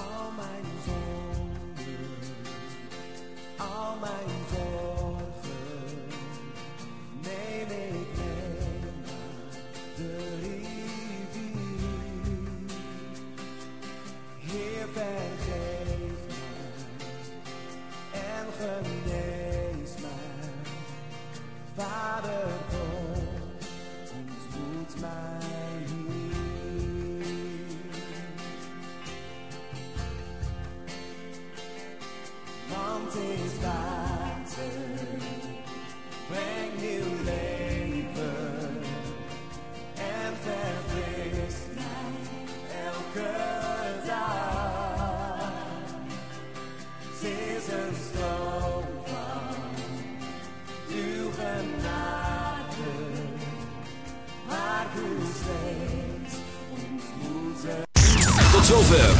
all my own. All mine's own.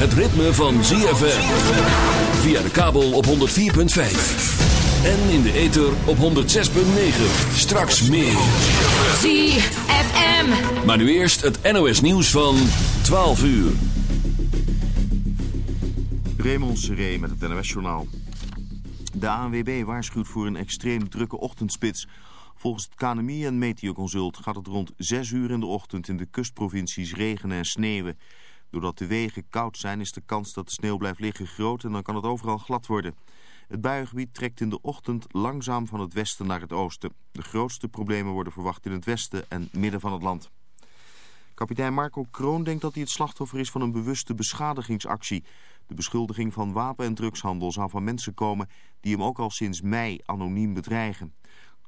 Het ritme van ZFM. Via de kabel op 104.5. En in de ether op 106.9. Straks meer. ZFM. Maar nu eerst het NOS nieuws van 12 uur. Raymond Seré met het NOS-journaal. De ANWB waarschuwt voor een extreem drukke ochtendspits. Volgens het KNMI en Meteoconsult gaat het rond 6 uur in de ochtend in de kustprovincies regenen en sneeuwen. Doordat de wegen koud zijn is de kans dat de sneeuw blijft liggen groot en dan kan het overal glad worden. Het buiengebied trekt in de ochtend langzaam van het westen naar het oosten. De grootste problemen worden verwacht in het westen en midden van het land. Kapitein Marco Kroon denkt dat hij het slachtoffer is van een bewuste beschadigingsactie. De beschuldiging van wapen- en drugshandel zou van mensen komen die hem ook al sinds mei anoniem bedreigen.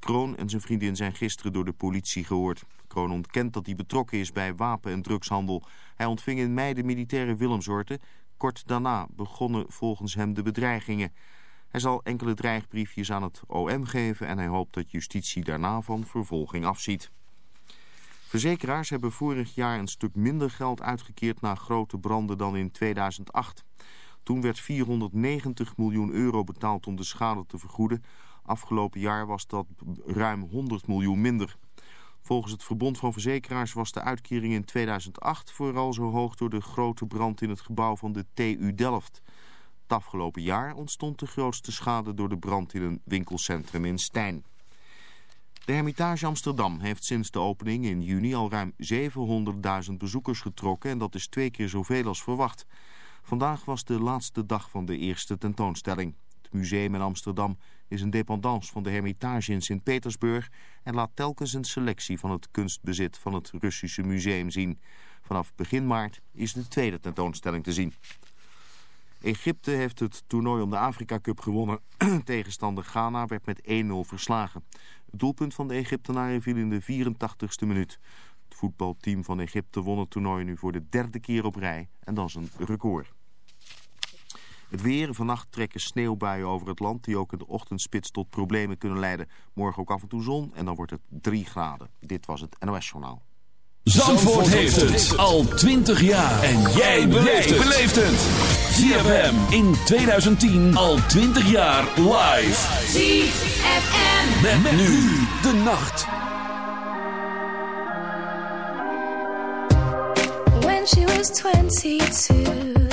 Kroon en zijn vriendin zijn gisteren door de politie gehoord. Kroon ontkent dat hij betrokken is bij wapen- en drugshandel. Hij ontving in mei de militaire Willemsorte. Kort daarna begonnen volgens hem de bedreigingen. Hij zal enkele dreigbriefjes aan het OM geven en hij hoopt dat justitie daarna van vervolging afziet. Verzekeraars hebben vorig jaar een stuk minder geld uitgekeerd na grote branden dan in 2008. Toen werd 490 miljoen euro betaald om de schade te vergoeden. Afgelopen jaar was dat ruim 100 miljoen minder. Volgens het Verbond van Verzekeraars was de uitkering in 2008 vooral zo hoog door de grote brand in het gebouw van de TU Delft. Het afgelopen jaar ontstond de grootste schade door de brand in een winkelcentrum in Stijn. De Hermitage Amsterdam heeft sinds de opening in juni al ruim 700.000 bezoekers getrokken en dat is twee keer zoveel als verwacht. Vandaag was de laatste dag van de eerste tentoonstelling. Het museum in Amsterdam is een dependance van de Hermitage in Sint-Petersburg en laat telkens een selectie van het kunstbezit van het Russische museum zien. Vanaf begin maart is de tweede tentoonstelling te zien. Egypte heeft het toernooi om de Afrika Cup gewonnen. Tegenstander Ghana werd met 1-0 verslagen. Het doelpunt van de Egyptenaren viel in de 84ste minuut. Het voetbalteam van Egypte won het toernooi nu voor de derde keer op rij. En dat is een record. Het weer. Vannacht trekken sneeuwbuien over het land die ook in de ochtendspits tot problemen kunnen leiden. Morgen ook af en toe zon en dan wordt het 3 graden. Dit was het NOS Journaal. Zandvoort heeft het al 20 jaar. En jij beleeft het. ZFM in 2010 al 20 jaar live. ZFM. Met, nu de nacht. When she was 22,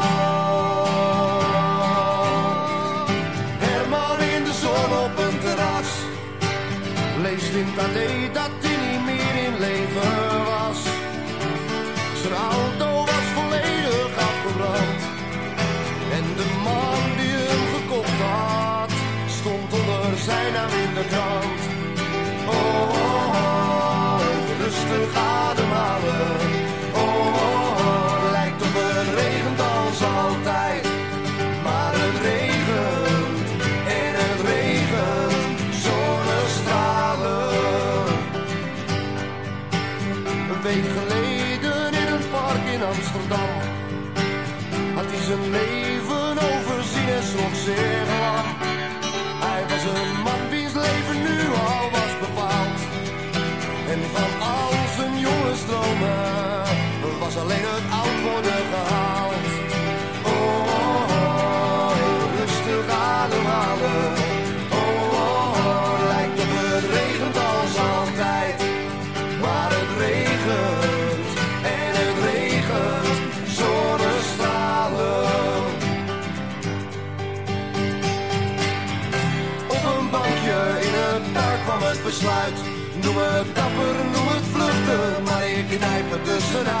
that I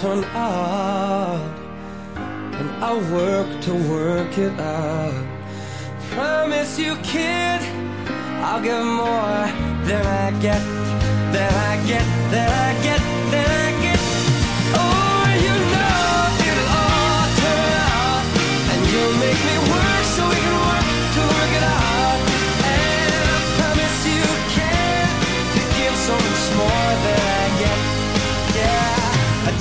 Turn out, And I work to work it out Promise you kid I'll give more than I get Than I get, than I get.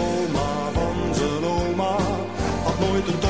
oma van zijn oma had nooit een